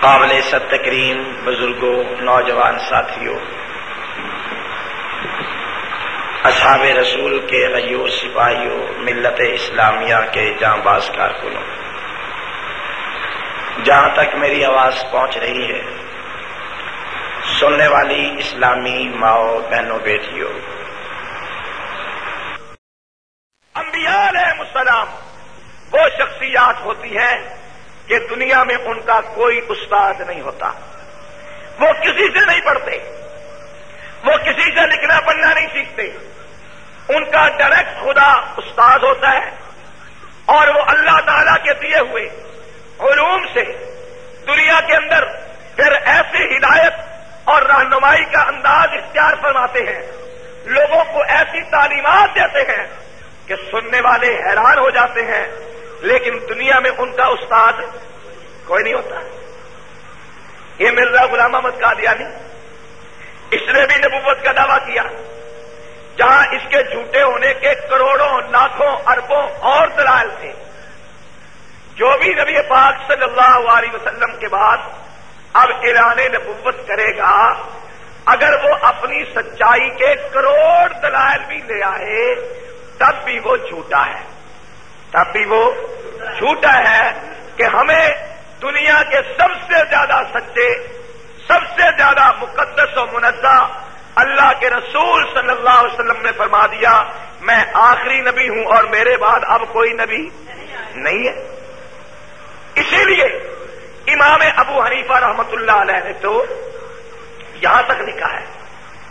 قابل ست تکریم بزرگوں، نوجوان ساتھیوں، اصحاب رسول کے غیور سپاہیوں، ملت اسلامیہ کے جاں باز کارکنوں۔ جہاں تک میری آواز پہنچ رہی ہے، سننے والی اسلامی ماؤ بہنوں بیٹیوں۔ انبیاء علیہ السلام، وہ شخصیات ہوتی ہیں کہ دنیا میں ان کا کوئی استاد نہیں ہوتا۔ وہ کسی سے نہیں پڑھتے۔ وہ کسی سے لکھنا پڑھنا نہیں سیکھتے۔ ان کا ڈائریکٹ خدا استاد ہوتا ہے اور وہ اللہ تعالی کے دیے ہوئے علوم سے دنیا کے اندر پھر ایسی ہدایت اور رہنمائی کا انداز اختیار فرماتے ہیں۔ لوگوں کو ایسی تعلیمات دیتے ہیں کہ سننے والے حیران ہو جاتے ہیں، لیکن دنیا میں ان کا استاد کوئی نہیں ہوتا۔ یہ مرزا غلام احمد کا دیا اس نے بھی نبوت کا دعویٰ کیا، جہاں اس کے جھوٹے ہونے کے کروڑوں، لاکھوں، اربوں اور دلائل تھے۔ جو بھی نبی پاک صلی اللہ علیہ وسلم کے بعد اب ایران نبوت کرے گا، اگر وہ اپنی سچائی کے کروڑ دلائل بھی لے آئے، تب بھی وہ جھوٹا ہے۔ تب بھی وہ جھوٹا ہے کہ ہمیں دنیا کے سب سے زیادہ سچے، سب سے زیادہ مقدس و منزہ اللہ کے رسول صلی اللہ علیہ وسلم نے فرما دیا، میں آخری نبی ہوں اور میرے بعد اب کوئی نبی نہیں ہے۔ اسی لیے امام ابو حنیفہ رحمت اللہ علیہ نے تو یہاں تک لکھا ہے۔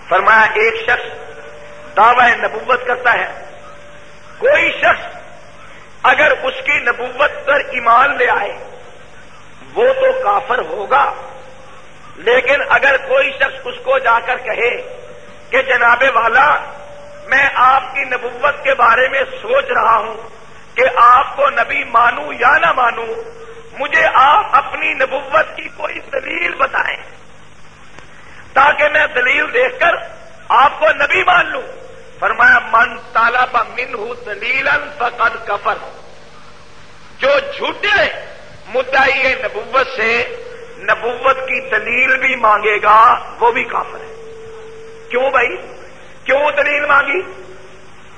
فرمایا، ایک شخص دعوی نبوت کرتا ہے۔ کوئی شخص اگر اس کی نبوت پر ایمان لے آئے وہ تو کافر ہوگا۔ لیکن اگر کوئی شخص اس کو جا کر کہے کہ جناب والا، میں آپ کی نبوت کے بارے میں سوچ رہا ہوں کہ آپ کو نبی مانوں یا نہ مانوں، مجھے آپ اپنی نبوت کی کوئی دلیل بتائیں۔ تاکہ میں دلیل دیکھ کر آپ کو نبی مان لوں۔ فرمایا، من تالا من ہوں دلیل فقد کفر. جو جھوٹے مدعی نبوت سے، نبوت کی دلیل بھی مانگے گا، وہ بھی کافر ہے۔ کیوں بھائی؟ کیوں دلیل مانگی؟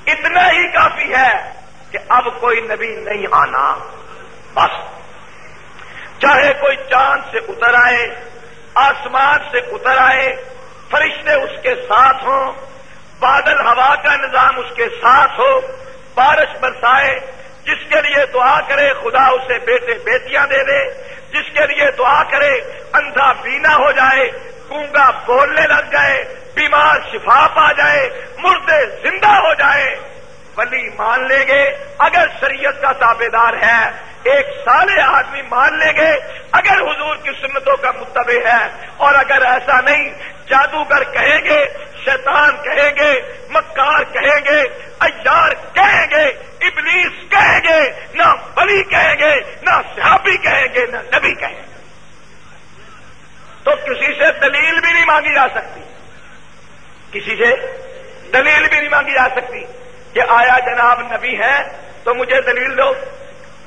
اتنا ہی کافی ہے کہ اب کوئی نبی نہیں آنا۔ بس۔ چاہے کوئی چاند سے اتر آئے، آسمان سے اتر آئے، فرشتے اس کے ساتھ ہوں، بادل ہوا کا نظام اس کے ساتھ ہو، بارش برسائے جس کے لیے دعا کرے خدا اسے بیٹے بیٹیاں دے دے، جس کے لیے دعا کرے اندھا بینا ہو جائے، گونگا بولنے لگ جائے، بیمار شفا پا جائے، مردے زندہ ہو جائے۔ ولی مان لیں گے، اگر شریعت کا تابے دار ہے، ایک سالے آدمی مان لیں گے، اگر حضور کی سنتوں کا متبع ہے، اور اگر ایسا نہیں، جادوگر کہیں گے، شیطان کہیں گے، مکار کہیں گے، ایار کہیں گے ابلیس کہیں گے، نہ بلی کہیں گے، نہ صحابی کہیں گے، نہ نبی کہیں گے۔ تو کسی سے دلیل بھی نہیں مانگی جا سکتی۔ کسی سے دلیل بھی نہیں مانگی جا سکتی کہ آیا جناب نبی ہے تو مجھے دلیل دو۔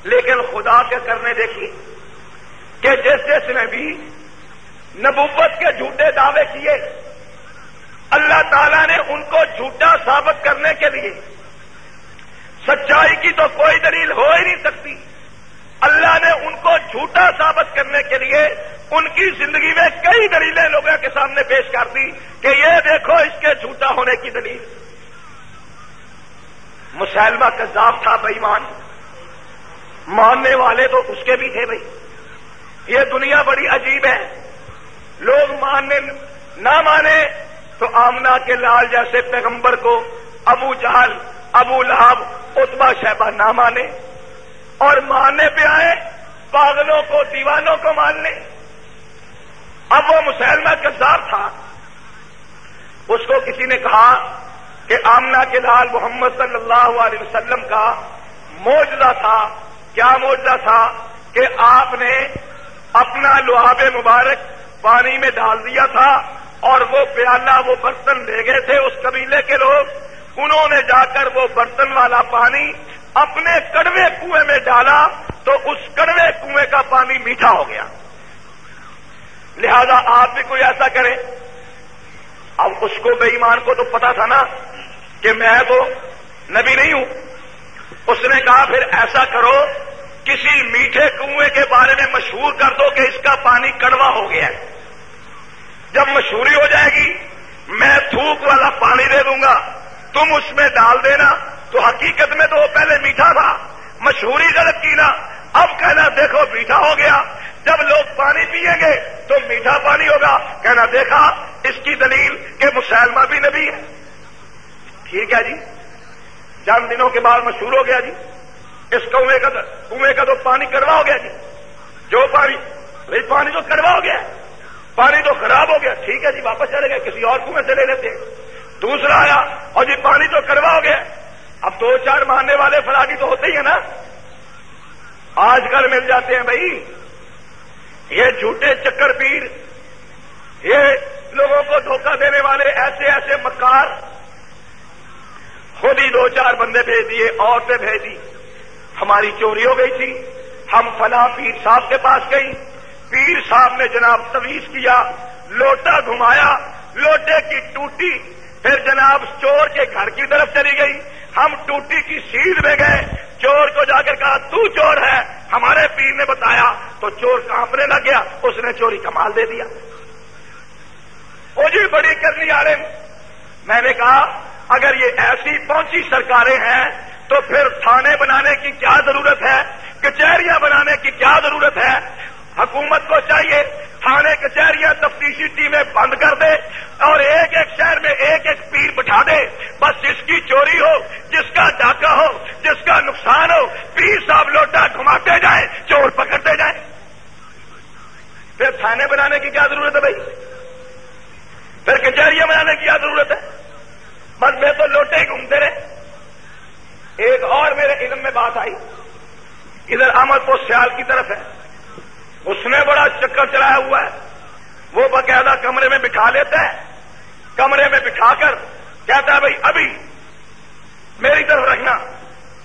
لیکن خدا کے کرنے دیکھیے کہ جس جس نے بھی نبوت کے جھوٹے دعوے کیے، اللہ تعالیٰ نے ان کو جھوٹا ثابت کرنے کے لیے سچائی کی تو کوئی دلیل ہو ہی نہیں سکتی۔ اللہ نے ان کو جھوٹا ثابت کرنے کے لیے ان کی زندگی میں کئی دلیلیں لوگوں کے سامنے پیش کر دی کہ یہ دیکھو اس کے جھوٹا ہونے کی دلیل۔ مسلمہ کذاب تھا بےمان ماننے والے تو اس کے بھی تھے بھائی۔ یہ دنیا بڑی عجیب ہے۔ لوگ ماننے نہ مانے تو آمنا کے لال جیسے پیغمبر کو ابو جہل، ابو لہب اتبا شہبہ نہ مانے اور ماننے پہ آئے، پاگلوں کو، دیوانوں کو ماننے۔ اب وہ مسلمہ کذاب تھا۔ اس کو کسی نے کہا کہ آمنا کے لال محمد صلی اللہ علیہ وسلم کا موجودہ تھا۔ کیا موجودہ تھا؟ کہ آپ نے اپنا لوہاب مبارک پانی میں ڈال دیا تھا اور وہ پیالہ، وہ برتن لے گئے تھے اس قبیلے کے لوگ۔ انہوں نے جا کر وہ برتن والا پانی اپنے کڑوے کنویں میں ڈالا تو اس کڑوے کنویں کا پانی میٹھا ہو گیا۔ لہذا آپ بھی کوئی ایسا کریں۔ اب اس کو بے ایمان کو تو پتا تھا نا کہ میں تو نبی نہیں ہوں۔ اس نے کہا پھر ایسا کرو، کسی میٹھے کنویں کے بارے میں مشہور کر دو کہ اس کا پانی کڑوا ہو گیا ہے۔ جب مشہوری ہو جائے گی میں تھوک والا پانی دے دوں گا تم اس میں ڈال دینا تو حقیقت میں تو وہ پہلے میٹھا تھا۔ مشہوری غلط کی نا اب کہنا دیکھو میٹھا ہو گیا۔ جب لوگ پانی پیئیں گے تو میٹھا پانی ہوگا۔ کہنا دیکھا، اس کی دلیل کہ مسلمہ بھی نبی ہے۔ ٹھیک ہے جی۔ چند دنوں کے بعد مشہور ہو گیا جی۔ اس کنویں کا کنویں کا تو پانی کڑوا ہو گیا جی۔ جو پانی بھائی پانی تو کڑوا ہو گیا۔ پانی تو خراب ہو گیا۔ ٹھیک ہے جی واپس چلے گئے۔ کسی اور کنویں سے لے لیتے دوسرا آیا، اور جی پانی تو کڑوا ہو گیا اب دو چار ماننے والے فراڈی تو ہوتے ہی ہیں نا۔ آج کل مل جاتے ہیں بھائی۔ یہ جھوٹے چکر پیر، یہ لوگوں کو دھوکہ دینے والے ایسے ایسے مکار۔ خود ہی دو چار بندے بھیج دیے، عورتیں بھیج دی۔ ہماری چوری ہو گئی تھی۔ ہم فلاں پیر صاحب کے پاس گئی پیر صاحب نے جناب تویز کیا، لوٹا گھمایا، لوٹے کی ٹوٹی پھر جناب چور کے گھر کی طرف چلی گئی۔ ہم ٹوٹی کی سیدھ میں گئے۔ چور کو جا کر کہا، تو چور ہے۔ ہمارے پیر نے بتایا۔ تو چور کانپنے لگ گیا۔ اس نے چوری کمال دے دیا۔ وہ جی بڑی کرنی آ میں نے کہا، اگر یہ ایسی پہنچی سرکاریں ہیں، تو پھر تھانے بنانے کی کیا ضرورت ہے؟ کچہریاں بنانے کی کیا ضرورت ہے؟ حکومت کو چاہیے تھانے کچہریاں تفتیشی ٹیمیں بند کر دے اور ایک ایک شہر میں ایک ایک پیر بٹھا دے۔ بس جس کی چوری ہو، جس کا ڈاکہ ہو، جس کا نقصان ہو، پیر صاحب لوٹا، گھماتے جائیں، چور پکڑتے جائیں۔ پھر تھانے بنانے کی کیا ضرورت ہے بھائی؟ پھر کچہریاں بنانے کی کیا ضرورت ہے؟ بس میں تو لوٹے ہی گھومتے رہے۔ ایک اور میرے علم میں بات آئی۔ ادھر احمد کو سیال کی طرف ہے۔ اس نے بڑا چکر چلایا ہوا ہے۔ وہ باقاعدہ کمرے میں بٹھا لیتا ہے۔ کمرے میں بٹھا کر کہتا ہے، بھائی، ابھی میری طرف رکھنا۔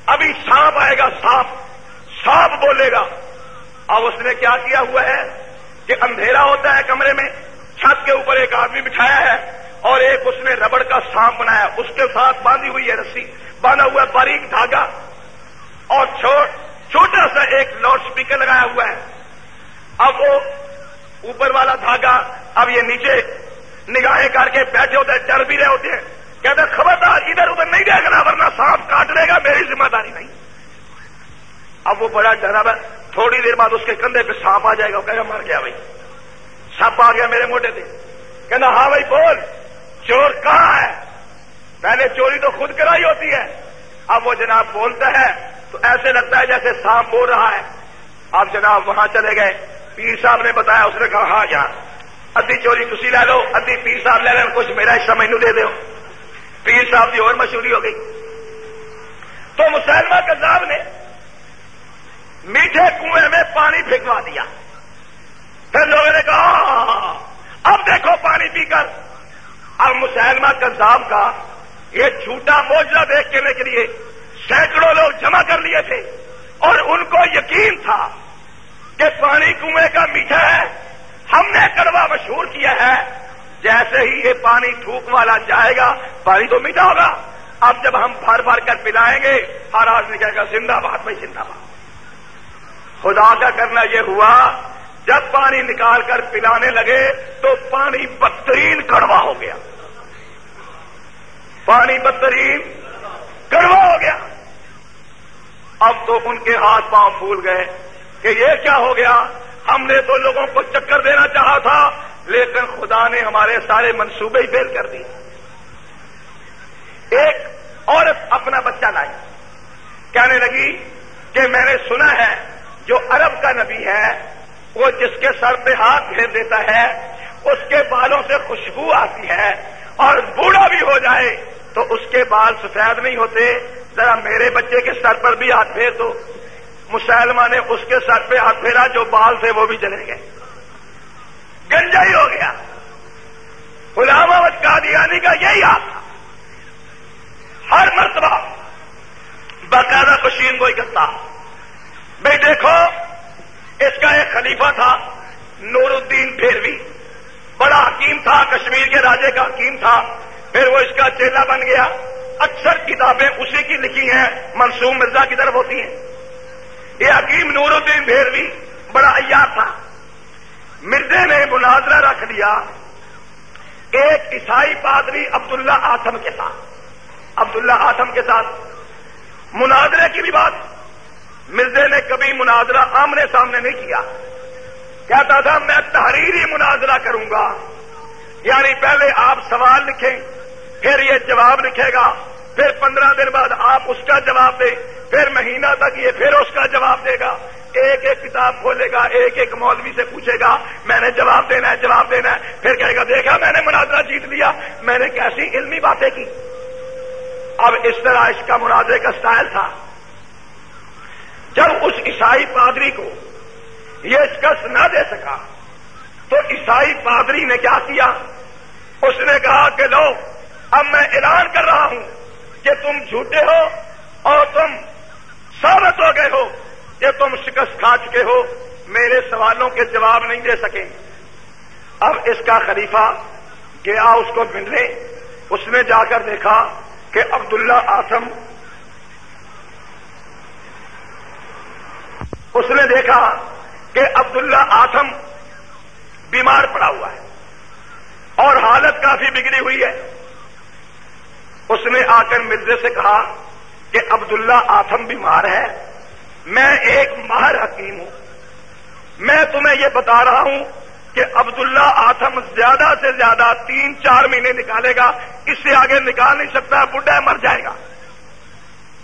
ابھی سانپ آئے گا، سانپ۔ سانپ بولے گا۔ اب اس نے کیا کیا ہوا ہے کہ اندھیرا ہوتا ہے کمرے میں۔ چھت کے اوپر ایک آدمی بٹھایا ہے اور ایک اس نے ربڑ کا سانپ بنایا۔ اس کے ساتھ باندھی ہوئی ہے رسی۔ باندھا ہوا ہے باریک دھاگا اور چھوٹا سا ایک لاؤڈ اسپیکر لگایا ہوا ہے۔ اب وہ اوپر والا دھاگا، اب یہ نیچے نگاہیں کر کے بیٹھے ہوتے ہیں ڈر بھی رہے ہوتے ہیں۔ کہتے خبردار، ادھر ادھر نہیں دیکھنا ورنہ سانپ کاٹ لے گا، میری ذمہ داری نہیں۔ اب وہ بڑا ڈرا ہے۔ تھوڑی دیر بعد اس کے کندھے پہ سانپ آ جائے گا، وہ کہے مر گیا بھائی۔ سپ آ گیا میرے موٹے سے۔ کہنا ہاں بھائی، بول۔ چور کہاں ہے؟ پہلے چوری تو خود کرائی ہوتی ہے۔ اب وہ جناب بولتا ہے تو ایسے لگتا ہے جیسے سانپ بول رہا ہے۔ اب جناب وہاں چلے گئے۔ پیر صاحب نے بتایا، اس نے کہا ہاں یار ادھی چوری تھی لے لو، ادھی پیر صاحب لے لیں کچھ میرا حصہ مینو دے دو پیر صاحب کی اور مشہوری ہو گئی۔ تو مسلمہ کذاب نے میٹھے کنویں میں پانی پھینکوا دیا۔ پھر لوگوں نے کہا اب دیکھو پانی پی کر۔ اب مسلمہ کذاب کا یہ جھوٹا موجہ دیکھنے کے لیے سینکڑوں لوگ جمع کر لیے تھے۔ اور ان کو یقین تھا کہ پانی کنویں کا میٹھا ہے، ہم نے کڑوا مشہور کیا ہے۔ جیسے ہی یہ پانی تھوک والا جائے گا، پانی تو میٹھا ہوگا۔ اب جب ہم بھر بھر کر پلائیں گے، ہر آدمی کہے گا، زندہ باد میں زندہ باد۔ خدا کا کرنا یہ ہوا، جب پانی نکال کر پلانے لگے تو پانی بدترین کڑوا ہو گیا۔ پانی بدترین کڑوا ہو گیا۔ اب تو ان کے ہاتھ پاؤں پھول گئے۔ کہ یہ کیا ہو گیا؟ ہم نے تو لوگوں کو چکر دینا چاہا تھا، لیکن خدا نے ہمارے سارے منصوبے ہی فیل کر دیے۔ ایک عورت اپنا بچہ لائی۔ کہنے لگی کہ میں نے سنا ہے، جو عرب کا نبی ہے، وہ جس کے سر پہ ہاتھ پھیر دیتا ہے، اس کے بالوں سے خوشبو آتی ہے اور بوڑھا بھی ہو جائے، تو اس کے بال سفید نہیں ہوتے۔ ذرا میرے بچے کے سر پر بھی ہاتھ پھیر دو۔ مسلمہ نے اس کے سر پہ ہاتھ پھیرا، جو بال تھے وہ بھی چلے گئے۔ گنجا ہی ہو گیا۔ غلام احمد قادیانی کا یہی آپ تھا۔ ہر مرتبہ باقاعدہ کشین کو اکٹھا۔ بھائی دیکھو، اس کا ایک خلیفہ تھا، نور الدین پھیروی راجے کا حکیم تھا۔ پھر وہ اس کا چیلا بن گیا۔ اکثر کتابیں اسی کی لکھی ہیں منصوب مرزا کی طرف ہوتی ہیں۔ یہ حکیم نور الدین بھیروی بڑا ایار تھا۔ مرزے نے مناظرہ رکھ لیا ایک عیسائی پادری عبداللہ آتم کے ساتھ۔ عبداللہ آتم کے ساتھ۔ مناظرے کی بھی بات۔ مرزے نے کبھی مناظرہ آمنے سامنے نہیں کیا۔ کہتا تھا، میں تحریری مناظرہ کروں گا۔ یعنی پہلے آپ سوال لکھیں، پھر یہ جواب لکھے گا۔ پھر پندرہ دن بعد آپ اس کا جواب دیں۔ پھر مہینہ تک یہ پھر اس کا جواب دے گا۔ ایک ایک کتاب کھولے گا، ایک ایک مولوی سے پوچھے گا، میں نے جواب دینا ہے، جواب دینا ہے۔ پھر کہے گا، دیکھا میں نے مناظرہ جیت لیا، میں نے کیسی علمی باتیں کی۔ اب اس طرح اس کا مناظرے کا سٹائل تھا۔ جب اس عیسائی پادری کو یہ شکست نہ دے سکا، تو عیسائی پادری نے کیا کیا؟ اس نے کہا کہ لو، اب میں اعلان کر رہا ہوں کہ تم جھوٹے ہو اور تم ثابت ہو گئے ہو کہ تم شکست کھا چکے ہو، میرے سوالوں کے جواب نہیں دے سکیں اب اس کا خلیفہ گیا، اس کو ملنے۔ اس نے جا کر دیکھا کہ عبداللہ آسم اس نے دیکھا کہ عبداللہ آسم بیمار پڑا ہوا ہے اور حالت کافی بگڑی ہوئی ہے۔ اس نے آ کر مرزے سے کہا کہ عبداللہ آتم بیمار ہے، میں ایک ماہر حکیم ہوں۔ میں تمہیں یہ بتا رہا ہوں کہ عبداللہ آتم زیادہ سے زیادہ تین چار مہینے نکالے گا اس سے آگے نکال نہیں سکتا بڈھا مر جائے گا۔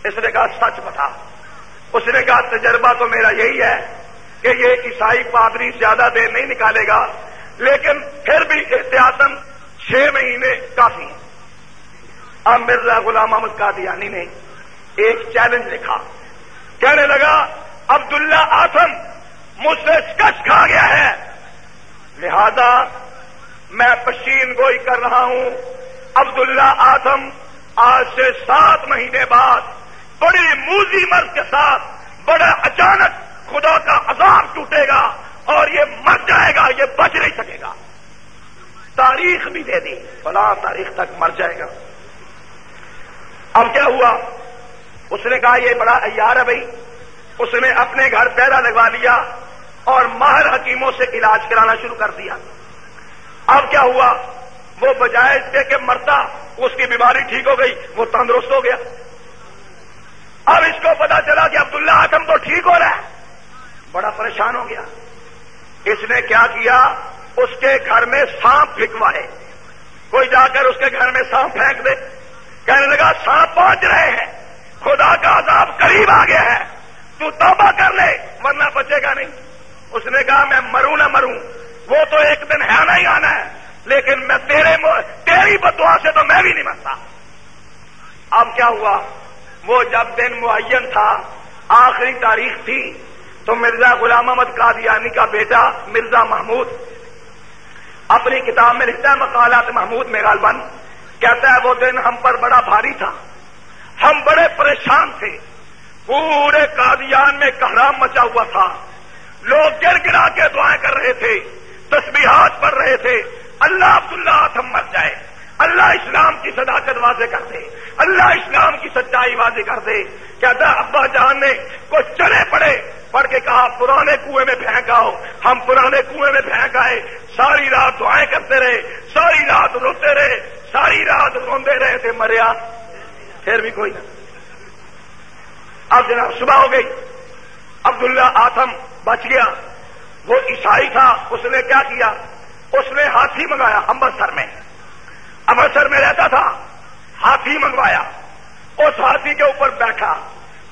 اس نے کہا، سچ بتا۔ اس نے کہا، تجربہ تو میرا یہی ہے کہ یہ عیسائی پادری زیادہ دیر نہیں نکالے گا، لیکن پھر بھی احتیاطن چھ مہینے کافی ہیں۔ اب مرزا غلام محمد قادیانی نے ایک چیلنج لکھا۔ کہنے لگا، عبداللہ آسم مجھ سے شکست کھا گیا ہے۔ لہذا میں پشین گوئی کر رہا ہوں۔ عبداللہ آسم آج سے سات مہینے بعد بڑی موزی مرض کے ساتھ بڑا اچانک خدا کا عذاب ٹوٹے گا اور یہ مر جائے گا، یہ بچ نہیں سکے گا۔ تاریخ بھی دے دی، فلاں تاریخ تک مر جائے گا۔ اب کیا ہوا؟ اس نے کہا، یہ بڑا ایار ہے بھائی. اس نے اپنے گھر پیدا لگوا لیا اور ماہر حکیموں سے علاج کرانا شروع کر دیا۔ اب کیا ہوا؟ وہ بجائے اس کے کہ مرتا، اس کی بیماری ٹھیک ہو گئی، وہ تندرست ہو گیا۔ اب اس کو پتا چلا کہ عبداللہ آدم تو ٹھیک ہو رہا ہے۔ بڑا پریشان ہو گیا۔ اس نے کیا کیا؟ اس کے گھر میں سانپ پھینکوائے۔ کوئی جا کر اس کے گھر میں سانپ پھینک دے۔ کہنے لگا، سانپ پہنچ رہے ہیں۔ خدا کا عذاب قریب آ گیا ہے۔ تو توبہ کر لے، ورنہ بچے گا نہیں۔ اس نے کہا، میں مروں نہ مروں۔ وہ تو ایک دن ہے نہیں آنا ہے۔ لیکن میں تیرے تیری بدوا سے تو میں بھی نہیں مرتا۔ اب کیا ہوا؟ وہ جب دن معین تھا، آخری تاریخ تھی، تو مرزا غلام احمد قادیانی کا بیٹا مرزا محمود اپنی کتاب میں لکھتا ہے مقالات محمود میگال بن۔ کہتا ہے، وہ دن ہم پر بڑا بھاری تھا۔ ہم بڑے پریشان تھے۔ پورے قادیان میں کہرام مچا ہوا تھا۔ لوگ گر گرا کے دعائیں کر رہے تھے، تسبیحات پڑھ رہے تھے۔ اللہ عبداللہ ہم مر جائے۔ اللہ اسلام کی صداقت واضح کر دے۔ اللہ اسلام کی سچائی واضح کر دے۔ کہتا ابا جان نے کچھ چلے پڑے؟ پڑھ کے کہا، پرانے کنویں میں پھینک آؤ۔ ہم پرانے کنویں میں پھینک آئے۔ ساری رات دعائیں کرتے رہے۔ ساری رات روتے رہے۔ ساری رات روندے رہے تھے مریا پھر بھی کوئی نہ۔ اب جناب صبح ہو گئی۔ عبداللہ آتم بچ گیا۔ وہ عیسائی تھا، اس نے کیا کیا؟ اس نے ہاتھی منگایا امرتسر میں۔ امرتسر میں رہتا تھا، ہاتھی منگوایا۔ اس ہاتھی کے اوپر بیٹھا،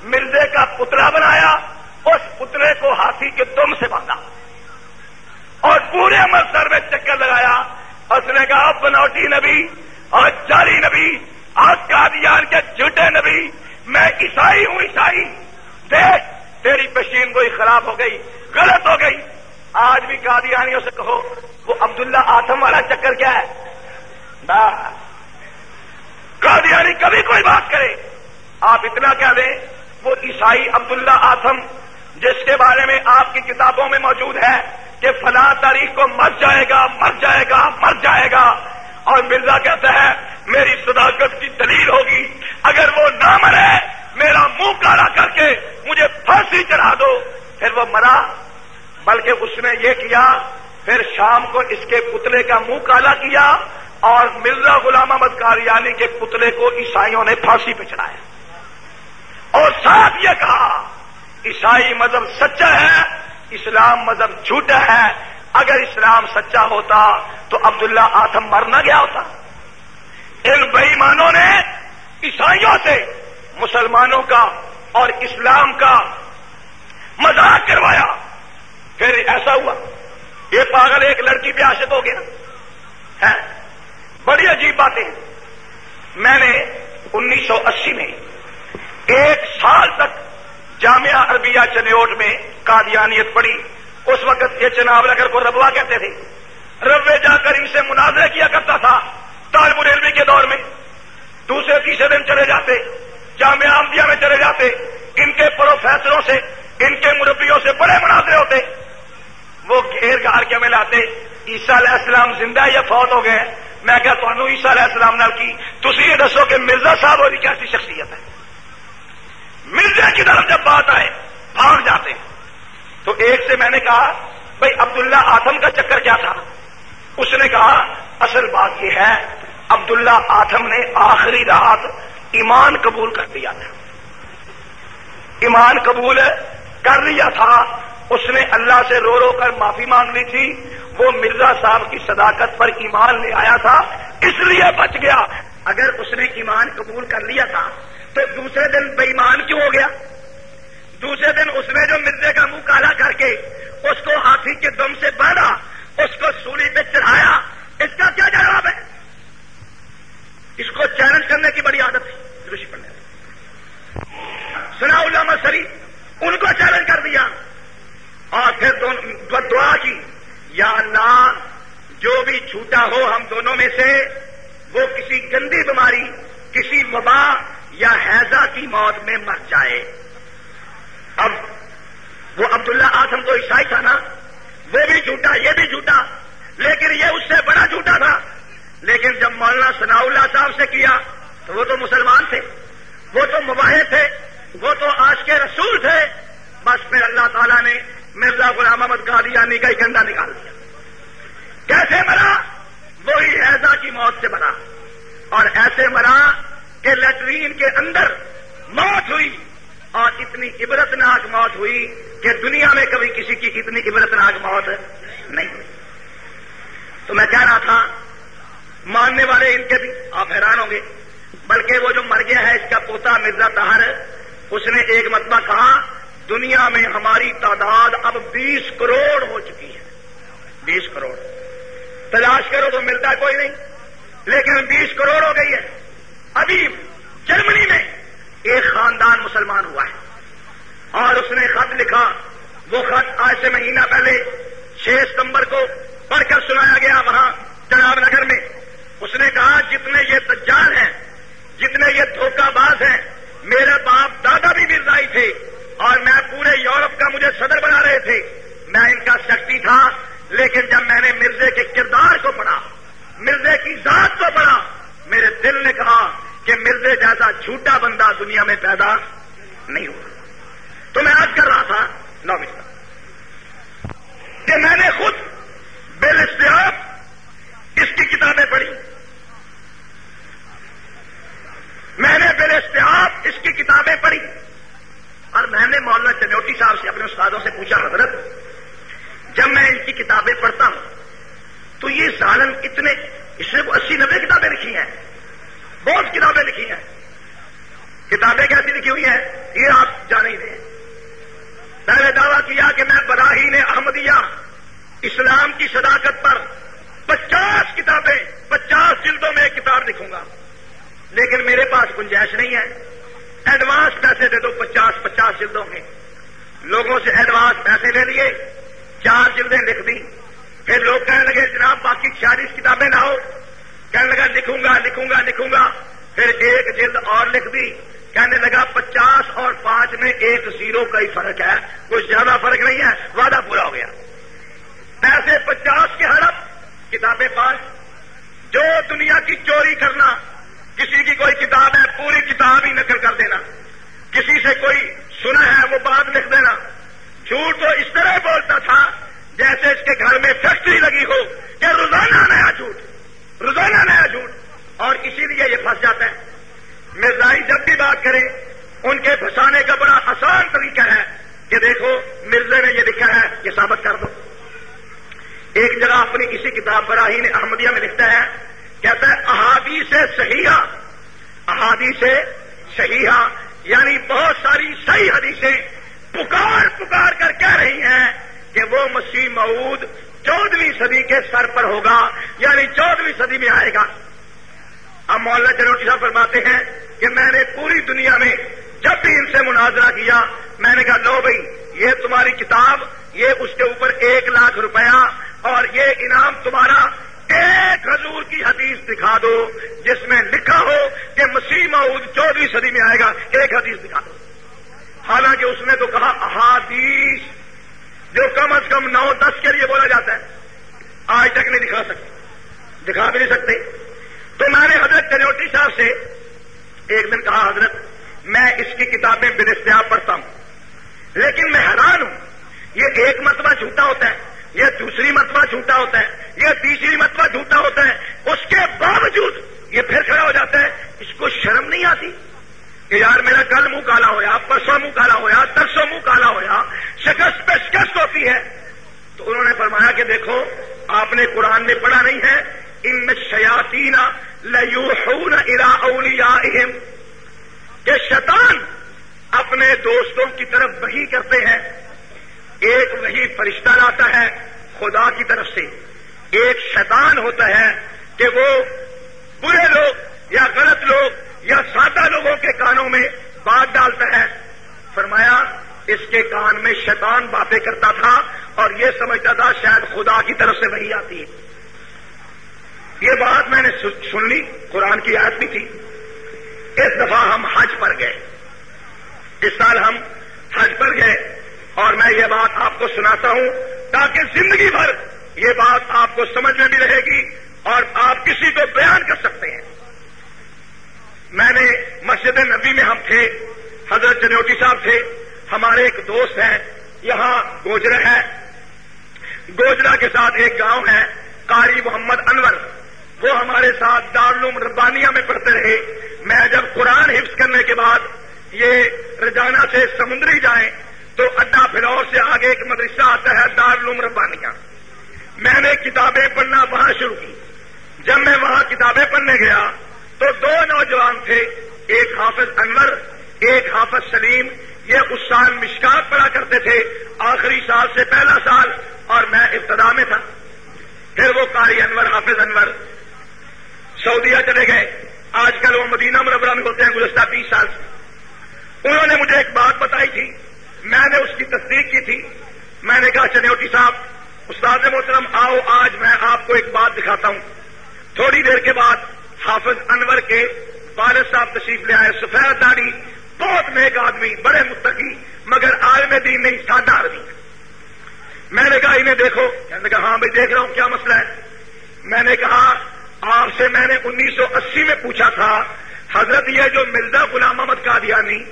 مرزے کا پتلا بنایا، اس پتلے کو ہاتھی کے دم سے باندھا۔ اور پورے امرتسر میں چکر لگایا۔ اس نے کہا بنوٹی نبی اور جاری نبی۔ آج کا کے جھوٹے نبی، میں عیسائی ہوں، عیسائی۔ دیکھ، تیری پشین کوئی خراب ہو گئی، غلط ہو گئی۔ آج بھی قادیانیوں سے کہو، وہ عبداللہ آتم والا چکر کیا ہے؟ قادیانی کبھی کوئی بات کرے۔ آپ اتنا کیا دیں، وہ عیسائی عبداللہ آتم، جس کے بارے میں آپ کی کتابوں میں موجود ہے کہ فلاں تاریخ کو مر جائے گا، مر جائے گا، مر جائے گا۔ اور مرزا کہتا ہے میری صداقت کی دلیل ہوگی۔ اگر وہ نہ مرے، میرا منہ کالا کر کے مجھے پھانسی چڑھا دو۔ پھر وہ مرا، بلکہ اس نے یہ کیا، پھر شام کو اس کے پتلے کا منہ کالا کیا اور مرزا غلام احمد کاریانی کے پتلے کو عیسائیوں نے پھانسی پہ چڑھایا۔ اور ساتھ یہ کہا، عیسائی مذہب سچا ہے، اسلام مذہب جھوٹا ہے۔ اگر اسلام سچا ہوتا تو عبداللہ آتم مر نہ گیا ہوتا۔ ان بئیمانوں نے عیسائیوں سے مسلمانوں کا اور اسلام کا مذاق کروایا۔ پھر ایسا ہوا، یہ پاگل ایک لڑکی پہ عاشق ہو گیا۔ ہے بڑی عجیب باتیں میں نے انیس سو اسی میں ایک سال تک جامعہ عربیہ چنیوٹ میں قادیانیت پڑھی۔ اس وقت یہ چناب نگر کو ربوا کہتے تھے۔ ربے جا کر ان سے مناظرے کیا کرتا تھا۔ طالب ریلوے کے دور میں۔ دوسرے، تیسرے دن چلے جاتے۔ جامعہ عمدیہ میں چلے جاتے۔ ان کے پروفیسروں سے، ان کے مربیوں سے بڑے مناظرے ہوتے۔ وہ گھیر گار کے میں لاتے۔ عیسا علیہ السلام زندہ یا فوت ہو گئے؟ میں کیا تمہوں عیسا علیہ السلام نال کی۔ تھی یہ دسو کہ مرزا صاحب اور کیسی شخصیت ہے۔ مرزا کی طرف جب بات آئے، بھاگ جاتے۔ تو ایک سے میں نے کہا، بھائی عبداللہ آتم کا چکر کیا تھا؟ اس نے کہا، اصل بات یہ ہے عبداللہ آتم نے آخری رات ایمان قبول کر دیا تھا۔ ایمان قبول کر لیا تھا۔ اس نے اللہ سے رو رو کر معافی مانگ لی تھی۔ وہ مرزا صاحب کی صداقت پر ایمان لے آیا تھا۔ اس لیے بچ گیا۔ اگر اس نے ایمان قبول کر لیا تھا، تو دوسرے دن بے ایمان کیوں ہو گیا؟ دوسرے دن اس نے جو مرزے کا منہ کالا کر کے اس کو ہاتھی کے دم سے باندھا، اس کو سولی پہ چڑھایا۔ اس کا کیا جواب؟ اس کو چیلنج کرنے کی بڑی عادت ہے درشی پڑھنے سنا علامہ شریف ان کو چیلنج کر دیا۔ اور پھر دعا کی، یا اللہ، جو بھی چھوٹا ہو، ہم دونوں میں سے، وہ کسی گندی بیماری، کسی وبا یا حیضہ کی موت میں مر جائے۔ اب وہ عبداللہ آسم تو عیسائی تھا نا، وہ بھی جھوٹا، یہ بھی جھوٹا، لیکن یہ اس سے بڑا جھوٹا تھا۔ لیکن جب مولانا ثناء اللہ صاحب سے کیا تو وہ تو مسلمان تھے، وہ تو مباحد تھے، وہ تو آج کے رسول تھے۔ بس پھر اللہ تعالیٰ نے مرزا غلام احمد قادیانی کا گندا نکال دیا۔ کیسے مرا؟ وہی ایزا کی موت سے مرا۔ اور ایسے مرا کہ لیٹرین کے اندر موت ہوئی اور اتنی عبرتناک موت ہوئی کہ دنیا میں کبھی کسی کی اتنی عبرتناک موت نہیں ہوئی۔ تو میں کہہ رہا تھا ماننے والے ان کے بھی آپ حیران ہوں گے۔ بلکہ وہ جو مر گیا ہے، اس کا پوتا مرزا تہر اس نے ایک مرتبہ کہا، دنیا میں ہماری تعداد اب بیس کروڑ ہو چکی ہے۔ بیس کروڑ۔ تلاش کرو تو ملتا کوئی نہیں، لیکن بیس کروڑ ہو گئی ہے۔ ابھی جرمنی میں ایک خاندان مسلمان ہوا ہے۔ اور اس نے خط لکھا۔ وہ خط آج سے مہینہ پہلے چھ ستمبر کو پڑھ کر سنایا گیا وہاں جناب نگر میں۔ اس نے کہا، جتنے یہ تجار ہیں، جتنے یہ دھوکہ باز ہیں، میرے باپ دادا بھی مرزائی تھے اور میں پورے یورپ کا مجھے صدر بنا رہے تھے۔ میں ان کا شکتی تھا، لیکن جب میں نے مرزے کے کردار کو پڑھا، مرزے کی ذات کو پڑھا، میرے دل نے کہا کہ مرزے جیسا جھوٹا بندہ دنیا میں پیدا نہیں ہوا تو میں آج کر رہا تھا، نو کہ میں نے خود بل اشتہاب اس کی کتابیں پڑھی۔ میں نے بل اشتہاب اس کی کتابیں پڑھی اور میں نے مولانا چنوٹی صاحب سے اپنے استادوں سے پوچھا، حضرت، جب میں ان کی کتابیں پڑھتا ہوں، تو یہ ظالم اتنے، اس نے اسی نبے کتابیں لکھی ہیں، بہت کتابیں لکھی ہیں۔ کتابیں کیسی لکھی ہوئی ہیں؟ یہ آپ جان ہی دیں۔ پہلے دعویٰ کیا کہ میں براہین احمدیہ اسلام کی صداقت پر پچاس کتابیں، پچاس جلدوں میں ایک کتاب لکھوں گا۔ لیکن میرے پاس گنجائش نہیں ہے۔ ایڈوانس پیسے دے دو، پچاس پچاس جلدوں کے۔ لوگوں سے ایڈوانس پیسے لے لیے، چار جلدیں لکھ دی پھر لوگ کہنے لگے، جناب باقی چھیالیس کتابیں نہ ہو کہنے لگا، لکھوں گا لکھوں گا لکھوں گا۔ پھر ایک جلد اور لکھ دی۔ کہنے لگا، پچاس اور پانچ میں ایک زیرو کا ہی فرق ہے۔ کچھ زیادہ فرق نہیں ہے، وعدہ پورا ہو گیا۔ پیسے پچاس کے ہڑپ، کتابیں پاس جو دنیا کی چوری کرنا کسی کی کوئی کتاب ہے پوری کتاب ہی نقل کر دینا، کسی سے کوئی سنا ہے وہ بات لکھ دینا۔ جھوٹ تو اس طرح بولتا تھا جیسے اس کے گھر میں فیکٹری لگی ہو کہ روزانہ نیا جھوٹ، روزانہ نیا جھوٹ۔ اور اسی لیے یہ پھنس جاتا ہے۔ مرزائی جب بھی بات کرے، ان کے پھنسانے کا بڑا آسان طریقہ ہے کہ دیکھو مرزا نے یہ لکھا ہے، یہ ثابت کر دو۔ ایک جگہ اپنی کسی کتاب براہین احمدیہ میں لکھتا ہے کہتا ہے احادی سے صحیح احادی سے صحیح یعنی بہت ساری صحیح حدیثیں پکار پکار کر کہہ رہی ہیں کہ وہ مسیح معود چودہویں صدی کے سر پر ہوگا یعنی چودہویں صدی میں آئے گا۔ اب مولانا چنوٹی صاحب فرماتے ہیں کہ میں نے پوری دنیا میں جب بھی ان سے مناظرہ کیا، میں نے کہا، لو بھائی، یہ تمہاری کتاب، یہ اس کے اوپر ایک لاکھ روپیہ اور یہ انعام تمہارا حضور کی حدیث دکھا دو، جس میں لکھا ہو کہ مسیح معود چودہویں صدی میں آئے گا، ایک حدیث دکھا دو۔ حالانکہ اس نے تو کہا احادیث، جو کم از کم نو، دس کے لیے بولا جاتا ہے۔ آج تک نہیں دکھا سکتے۔ دکھا بھی نہیں سکتے۔ تو میں نے حضرت کنوٹی صاحب سے ایک دن کہا، حضرت، میں اس کی کتابیں بنستیاب پڑھتا ہوں، لیکن میں حیران ہوں، یہ ایک مرتبہ جھوٹا ہوتا ہے۔ یہ دوسری مرتبہ جھوٹا ہوتا ہے، یہ تیسری مرتبہ جھوٹا ہوتا ہے، اس کے باوجود یہ پھر کھڑا ہو جاتا ہے، اس کو شرم نہیں آتی؟ کہ یار میرا کل منہ کالا ہوا پرسوں منہ کالا ہوا ترسوں منہ کالا ہوا شکست پہ شکست ہوتی ہے۔ تو انہوں نے فرمایا کہ دیکھو، آپ نے قرآن میں پڑھا نہیں ہے، ان شیاتی ارا اولیا کہ شیطان اپنے دوستوں کی طرف وہی کرتے ہیں۔ فرشتہ لاتا ہے خدا کی طرف سے۔ ایک شیطان ہوتا ہے کہ وہ برے لوگ یا غلط لوگ یا سادہ لوگوں کے کانوں میں بات ڈالتا ہے۔ فرمایا، اس کے کان میں شیطان باتیں کرتا تھا اور یہ سمجھتا تھا شاید خدا کی طرف سے وہی آتی ہے۔ یہ بات میں نے سن لی، قرآن کی یاد بھی تھی۔ اس دفعہ ہم حج پر گئے۔ اس سال ہم حج پر گئے۔ اور میں یہ بات آپ کو سناتا ہوں تاکہ زندگی بھر یہ بات آپ کو سمجھ میں بھی رہے گی اور آپ کسی کو بیان کر سکتے ہیں۔ میں نے مسجد نبی میں ہم تھے، حضرت چنوٹی صاحب تھے، ہمارے ایک دوست ہیں، یہاں گوجرا ہے۔ گوجرا کے ساتھ ایک گاؤں ہے، قاری محمد انور۔ وہ ہمارے ساتھ دارالعلوم ربانیہ میں پڑھتے رہے۔ میں جب قرآن حفظ کرنے کے بعد یہ رجانہ سے سمندری جائیں تو اڈا فلور سے آگے ایک مدرسہ آتا ہے دارالعلوم ربانیہ میں نے کتابیں پڑھنا وہاں شروع کی۔ جب میں وہاں کتابیں پڑھنے گیا تو دو نوجوان تھے، ایک حافظ انور، ایک حافظ سلیم۔ یہ اس سال مشکات پڑھا کرتے تھے آخری سال سے پہلا سال اور میں ابتدا میں تھا۔ پھر وہ قاری انور، حافظ انور سعودیہ چلے گئے۔ آج کل وہ مدینہ مربرہ میں ہوتے ہیں، گزشتہ بیس سال سے۔ انہوں نے مجھے ایک بات بتائی تھی۔ میں نے اس کی تصدیق کی تھی۔ میں نے کہا چنوٹی صاحب، استاد محترم، آؤ، آج میں آپ کو ایک بات دکھاتا ہوں۔ تھوڑی دیر کے بعد حافظ انور کے والد صاحب تشریف لے آئے۔ سفید داڑھی، بہت نیک آدمی، بڑے متقی، مگر عالم دین نہیں سادہ آدمی میں نے کہا، انہیں دیکھو۔ میں نے کہا ہاں بھائی، دیکھ رہا ہوں، کیا مسئلہ ہے۔ میں نے کہا، آپ سے میں نے انیس سو اسی میں پوچھا تھا، حضرت یہ جو مرزا غلام احمد قادیانی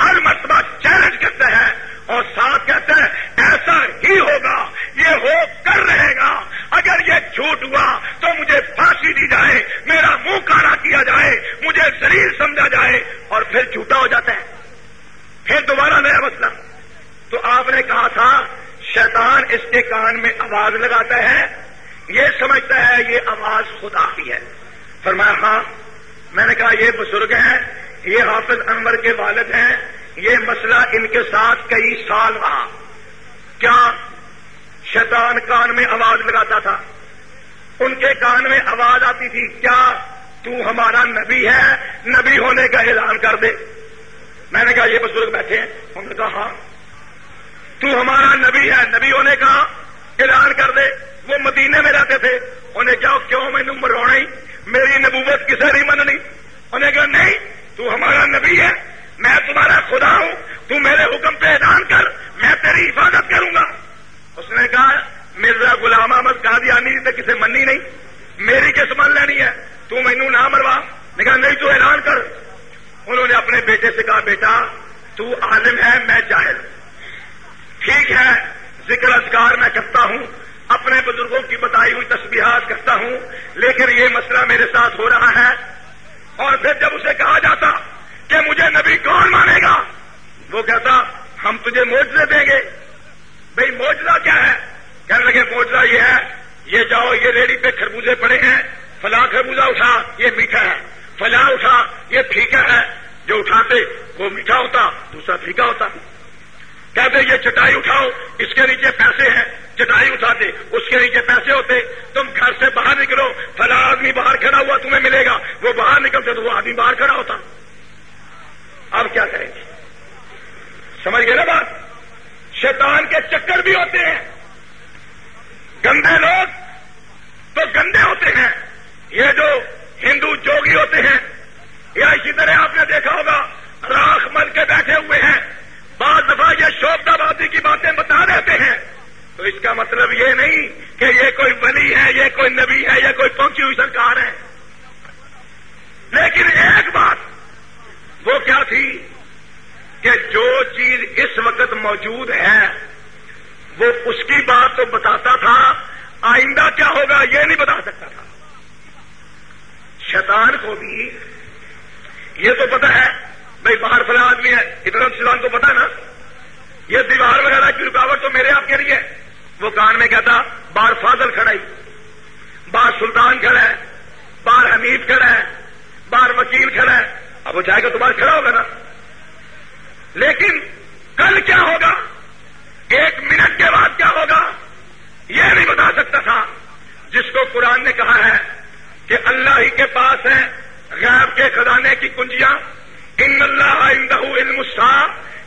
ہر مرتبہ چیلنج کرتا ہے اور ساتھ کہتا ہے ایسا ہی ہوگا، یہ ہو کر رہے گا، اگر یہ جھوٹ ہوا تو مجھے پھانسی دی جائے، میرا منہ کالا کیا جائے، مجھے شریر سمجھا جائے، اور پھر جھوٹا ہو جاتا ہے۔ پھر دوبارہ نیا مسئلہ۔ تو آپ نے کہا تھا، شیطان اس کے کان میں آواز لگاتا ہے، یہ سمجھتا ہے، یہ آواز خدا کی ہے۔ فرمایا ہاں میں نے کہا، یہ بزرگ ہیں یہ حافظ انور کے والد ہیں۔ یہ مسئلہ ان کے ساتھ کئی سال رہا۔ کیا شیطان کان میں آواز لگاتا تھا؟ ان کے کان میں آواز آتی تھی، کیا تو ہمارا نبی ہے؟ نبی ہونے کا اعلان کر دے۔ میں نے کہا، یہ بزرگ بیٹھے ہیں۔ انہوں نے کہا ہاں۔ تو ہمارا نبی ہے، نبی ہونے کا اعلان کر دے۔ وہ مدینے میں رہتے تھے۔ انہیں کیا کیوں میں مروڑ میری نبوت کسے نہیں مننی۔ انہیں کہا، نہیں تو ہمارا نبی ہے، میں تمہارا خدا ہوں، تو میرے حکم پہ اعلان کر، میں تیری حفاظت کروں گا۔ اس نے کہا، مرزا غلام احمد قادیانی تو کسے مننی نہیں، میری کس من لینی ہے، تو مینو نہ مروا۔ کہا، نہیں تو اعلان کر۔ انہوں نے اپنے بیٹے سے کہا، بیٹا، تو عالم ہے، میں جاہل۔ ٹھیک ہے، ذکر اذکار میں کرتا ہوں، اپنے بزرگوں کی بتائی ہوئی تصویرات کرتا ہوں، لیکن یہ مسئلہ میرے ساتھ ہو رہا ہے۔ اور پھر جب اسے کہا جاتا کہ مجھے نبی کون مانے گا، وہ کہتا، ہم تجھے موجے دیں گے۔ بھئی موجودہ کیا ہے؟ کہنے لگے موجودہ یہ ہے، یہ جاؤ، یہ ریڑی پہ خربوزے پڑے ہیں، فلاں خربوزہ اٹھا، یہ میٹھا ہے۔ فلاں اٹھا، یہ پھیکا ہے۔ جو اٹھاتے، وہ میٹھا ہوتا، دوسرا پھیکا ہوتا۔ کہتے، یہ چٹائی اٹھاؤ، اس کے نیچے پیسے ہیں۔ چٹائی اٹھاتے، اس کے نیچے پیسے ہوتے، تم گھر سے باہر نکلو، فلاں آدمی باہر کھڑا ہوا تمہیں ملے گا، وہ باہر نکلتے تو وہ آدمی باہر کھڑا ہوتا۔ اب کیا کریں گے؟ سمجھ گئے نا بات؟ شیطان کے چکر بھی ہوتے ہیں۔ گندے لوگ تو گندے ہوتے ہیں۔ یہ جو ہندو جوگی ہوتے ہیں، یا اسی طرح آپ نے دیکھا ہوگا، راکھ مل کے بیٹھے ہوئے ہیں بعض دفعہ یہ شوق آبادی کی باتیں بتا دیتے ہیں تو اس کا مطلب یہ نہیں کہ یہ کوئی ولی ہے، یہ کوئی نبی ہے، یہ کوئی پہنچی ہوئی سرکار ہے۔ لیکن ایک بات، وہ کیا تھی کہ جو چیز اس وقت موجود ہے، وہ اس کی بات تو بتاتا تھا، آئندہ کیا ہوگا یہ نہیں بتا سکتا تھا۔ شیطان کو بھی یہ تو پتا ہے بھائی باہر فلاں آدمی ہے اتنا شیطان کو پتا نا۔ یہ دیوار وغیرہ کی رکاوٹ تو میرے آپ کے لیے وہ کان میں کہتا، بار فاضل کھڑا ہی بار سلطان کھڑا ہے، بار حمید کھڑا ہے، بار وکیل کھڑا ہے۔ اب وہ جائے گا تو بار کھڑا ہوگا نا۔ لیکن کل کیا ہوگا؟ ایک منٹ کے بعد کیا ہوگا؟ یہ نہیں بتا سکتا تھا، جس کو قرآن نے کہا ہے کہ اللہ ہی کے پاس ہے غیب کے خزانے کی کنجیاں۔ ان اللہ علم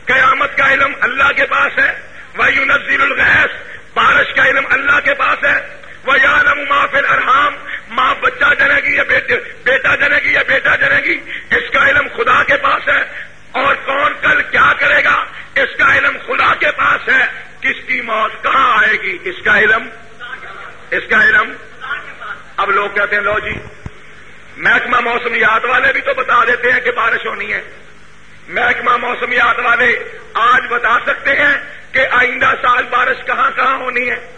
قیامت کا علم اللہ کے پاس ہے۔ وہ یونزل الغیث بارش کا علم اللہ کے پاس ہے۔ وہ یا ما فی ارحام ماں بچہ جنے گی یا بیٹا جنے گی یا بیٹا جنے گی، اس کا علم خدا کے پاس ہے۔ اور کون کل کیا کرے گا؟ اس کا علم خدا کے پاس ہے۔ کس کی موت کہاں آئے گی؟ اس کا علم اس کا علم اب لوگ کہتے ہیں، لو جی محکمہ موسمیات والے بھی تو بتا دیتے ہیں کہ بارش ہونی ہے۔ محکمہ موسمیات والے آج بتا سکتے ہیں کہ آئندہ سال بارش کہاں کہاں ہونی ہے؟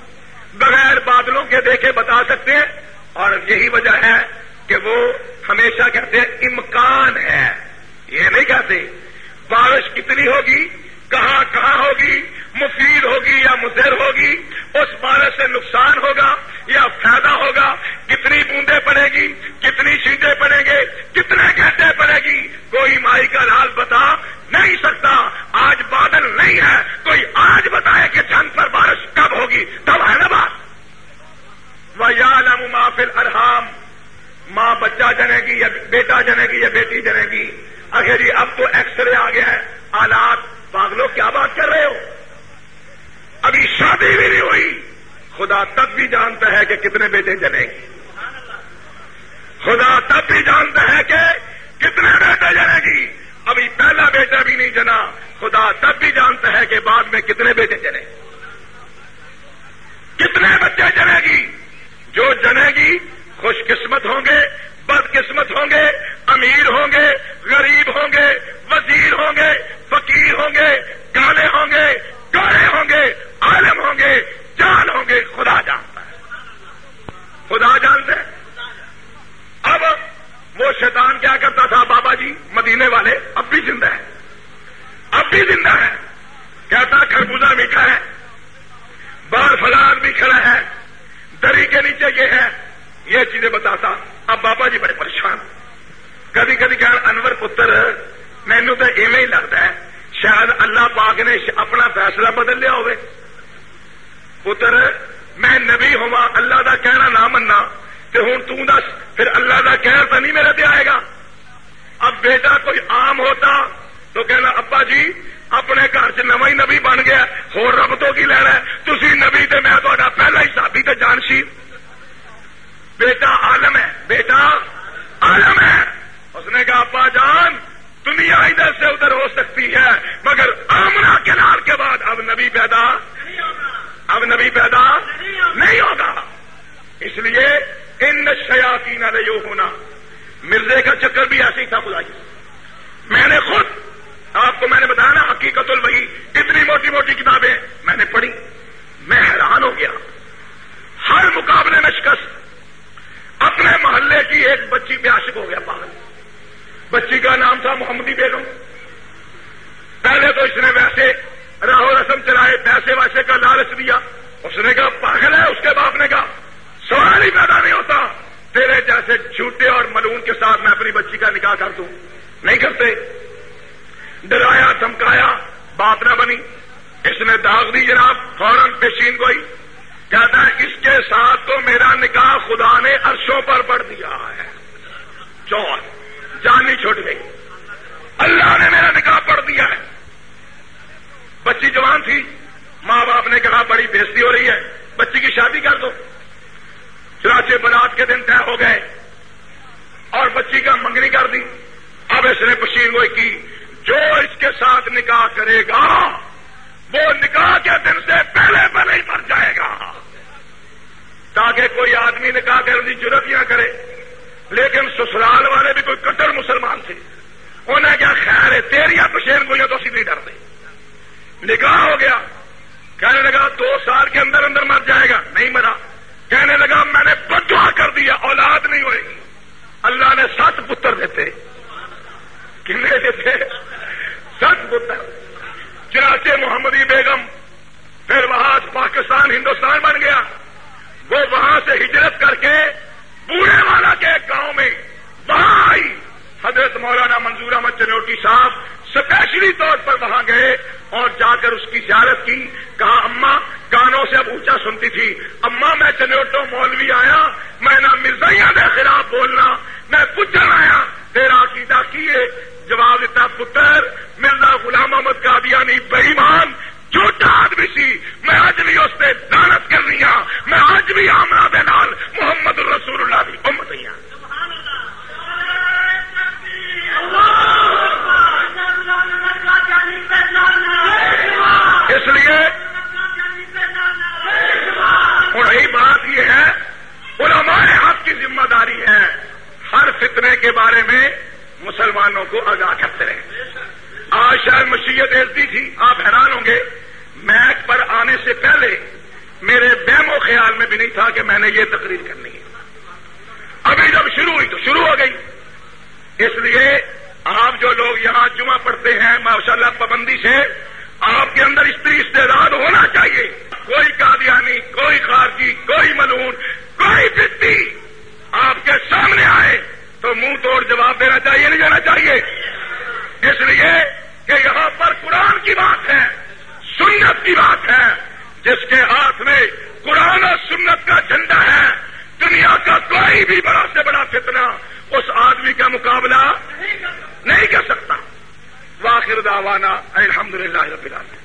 بغیر بادلوں کے دیکھے بتا سکتے ہیں۔ اور یہی وجہ ہے کہ وہ ہمیشہ کہتے ہیں، امکان ہے۔ یہ نہیں کہتے، بارش کتنی ہوگی؟ کہاں کہاں ہوگی؟ مفید ہوگی یا مضر ہوگی؟ اس بارش سے نقصان ہوگا یا فائدہ ہوگا؟ کتنی بوندیں پڑے گی؟ کتنی چیزیں پڑیں گے؟ کتنے گھنٹے پڑے گی؟ کوئی مائی کا حال بتا نہیں سکتا۔ آج بادل نہیں ہے۔ کوئی آج بتائے کہ چند پر بارش کب ہوگی؟ تب ہے نا بات۔ وہ یا پھر ارحام ماں بچہ جنے گی یا بیٹا جنے گی یا بیٹی جنے گی؟ اگر جی اب تو ایکس رے آ گیا ہے۔ آلات پاگلو کیا بات کر رہے ہو؟ ابھی شادی بھی نہیں ہوئی۔ خدا تب بھی جانتا ہے کہ کتنے بیٹے جنے گی خدا تب بھی جانتا ہے کہ کتنے بیٹے جنے گی۔ ابھی پہلا بیٹا بھی نہیں جنا خدا تب بھی جانتا ہے کہ بعد میں کتنے بیٹے جنے کتنے بچے جنے گی؟ جو جنے گی، خوش قسمت ہوں گے۔ بد قسمت ہوں گے، امیر ہوں گے، غریب ہوں گے، وزیر ہوں گے، فقیر ہوں گے کالے ہوں گے کالے ہوں گے، عالم ہوں گے، جان ہوں گے، خدا جانتا ہے۔ خدا جانتے اب وہ شیطان کیا کرتا تھا بابا جی؟ مدینے والے، اب بھی زندہ ہے۔ اب بھی زندہ ہے۔ کہتا خربوزہ میٹھا ہے۔ بار فلان بھی کھڑا ہے۔ دری کے نیچے یہ ہے۔ یہ چیزیں بتاتا اب بابا جی بڑے پریشان کدی کدی کہ انور پتر مینو تو ایویں ہی لگتا ہے، شاید اللہ پاک نے اپنا فیصلہ بدل لیا ہوئے۔ پتر، میں نبی ہوا، اللہ کا کہنا نہ مننا تو ہوں دس، پھر اللہ کا کہنا تو نہیں میرے آئے گا۔ اب بیٹا کوئی عام ہوتا تو کہنا، ابا جی اپنے گھر چ نو ہی نبی بن گیا ہو رب تو کی لینا تھی نبی تو میں تا پہلا ہی ساتھی تو جانشی بیٹا عالم ہے، بیٹا عالم ہے۔ اس نے کہا، ابا جان، دنیا ادھر سے ادھر ہو سکتی ہے، مگر آمنا کے نال کے بعد اب نبی پیدا اب نبی پیدا نہیں ہوگا۔ اس لیے ان شیاتی نہ ہونا۔ مرزے کا چکر بھی ایسے ہی تھا، خدا میں نے خود آپ کو میں نے بتایا نا حقیقت الوحی، اتنی موٹی موٹی کتابیں میں نے پڑھی۔ میں حیران ہو گیا۔ ہر مقابلے میں شکست اپنے محلے کی ایک بچی پہ عاشق ہو گیا پاگل بچی کا نام تھا محمدی بیگم۔ پہلے تو اس نے ویسے راہو رسم چلائے، پیسے ویسے کا لالچ دیا۔ اس نے کہا، پاگل ہے اس کے باپ نے کہا، سوال ہی پیدا نہیں ہوتا۔ تیرے جیسے جھوٹے اور ملون کے ساتھ میں اپنی بچی کا نکاح کر دوں۔ نہیں کرتے۔ ڈرایا، دھمکایا، باپ نہ بنی۔ اس نے داغ دی جناب، فوراً پیشین گوئی۔ کہتا ہے اس کے ساتھ تو میرا نکاح خدا نے عرشوں پر پڑھ دیا ہے۔ چور جانی چھوٹ گئی۔ اللہ نے میرا نکاح پڑھ دیا ہے۔ بچی جوان تھی، ماں باپ نے کہا، بڑی بےزتی ہو رہی ہے۔ بچی کی شادی کر دو۔ چراچے برات کے دن طے ہو گئے۔ اور بچی کا منگنی کر دی۔ اب اس نے پشین گوئی کی، جو اس کے ساتھ نکاح کرے گا وہ نکاح کے دن سے پہلے پہلے ہی مر جائے گا۔ تاکہ کوئی آدمی نکاح کرنے کی ضرورت نہ کرے، لیکن سسرال والے بھی کوئی کٹر مسلمان تھے۔ انہیں کیا خیر ہے تیریا پشین گوئی تو سیدھی ڈرتے نکاح ہو گیا۔ کہنے لگا، دو سال کے اندر اندر مر جائے گا۔ نہیں مرا۔ کہنے لگا، میں نے بدوا کر دیا، اولاد نہیں ہوئے گی۔ اللہ نے سات پتر دیتے۔ کنے دیتے؟ سات پتر۔ چراچے محمدی بیگم، پھر وہاں پاکستان ہندوستان بن گیا۔ وہ وہاں سے ہجرت کر کے بوڑھے والا کے گاؤں میں وہاں آئی۔ حضرت مولانا منظور احمد چنوٹی صاحب اسپیشلی طور پر وہاں گئے اور جا کر اس کی زیارت کی۔ کہا اما کانوں سے اب اونچا سنتی تھی۔ اما میں چنوٹو مولوی آیا۔ میں نہ مرزائیاں کے خلاف بولنا، میں پوچھنا آیا۔ تیرا عقیدہ کیے؟ جواب دیتا پتر مرزا غلام محمد کا نہیں بہیمان جھوٹا آدمی سی میں آج بھی اس سے دانت کر رہی ہوں میں آج بھی آمنا دے محمد رسول اللہ کی امت ہی ہوں مسلمانوں کو آگاہ کرتے رہے۔ آج شاید مشیت ایسی تھی، آپ حیران ہوں گے۔ میک پر آنے سے پہلے میرے بہم و خیال میں بھی نہیں تھا کہ میں نے یہ تقریر کرنی ہے۔ ابھی جب شروع ہوئی تو شروع ہو گئی۔ اس لیے آپ جو لوگ یہاں جمعہ پڑھتے ہیں، ماشاء اللہ پابندی سے آپ کے اندر استری استعداد ہونا چاہیے۔ کوئی قادیانی، کوئی خارجی، کوئی ملون، کوئی فتی آپ کے سامنے آئے۔ تو منہ توڑ جواب دینا چاہیے، نہیں دینا چاہیے۔ اس لیے کہ یہاں پر قرآن کی بات ہے، سنت کی بات ہے، جس کے ہاتھ میں قرآن اور سنت کا جھنڈا ہے۔ دنیا کا کوئی بھی بڑا سے بڑا فتنہ اس آدمی کا مقابلہ نہیں کر سکتا۔ واخر دعوانا الحمد للہ رب العالمین۔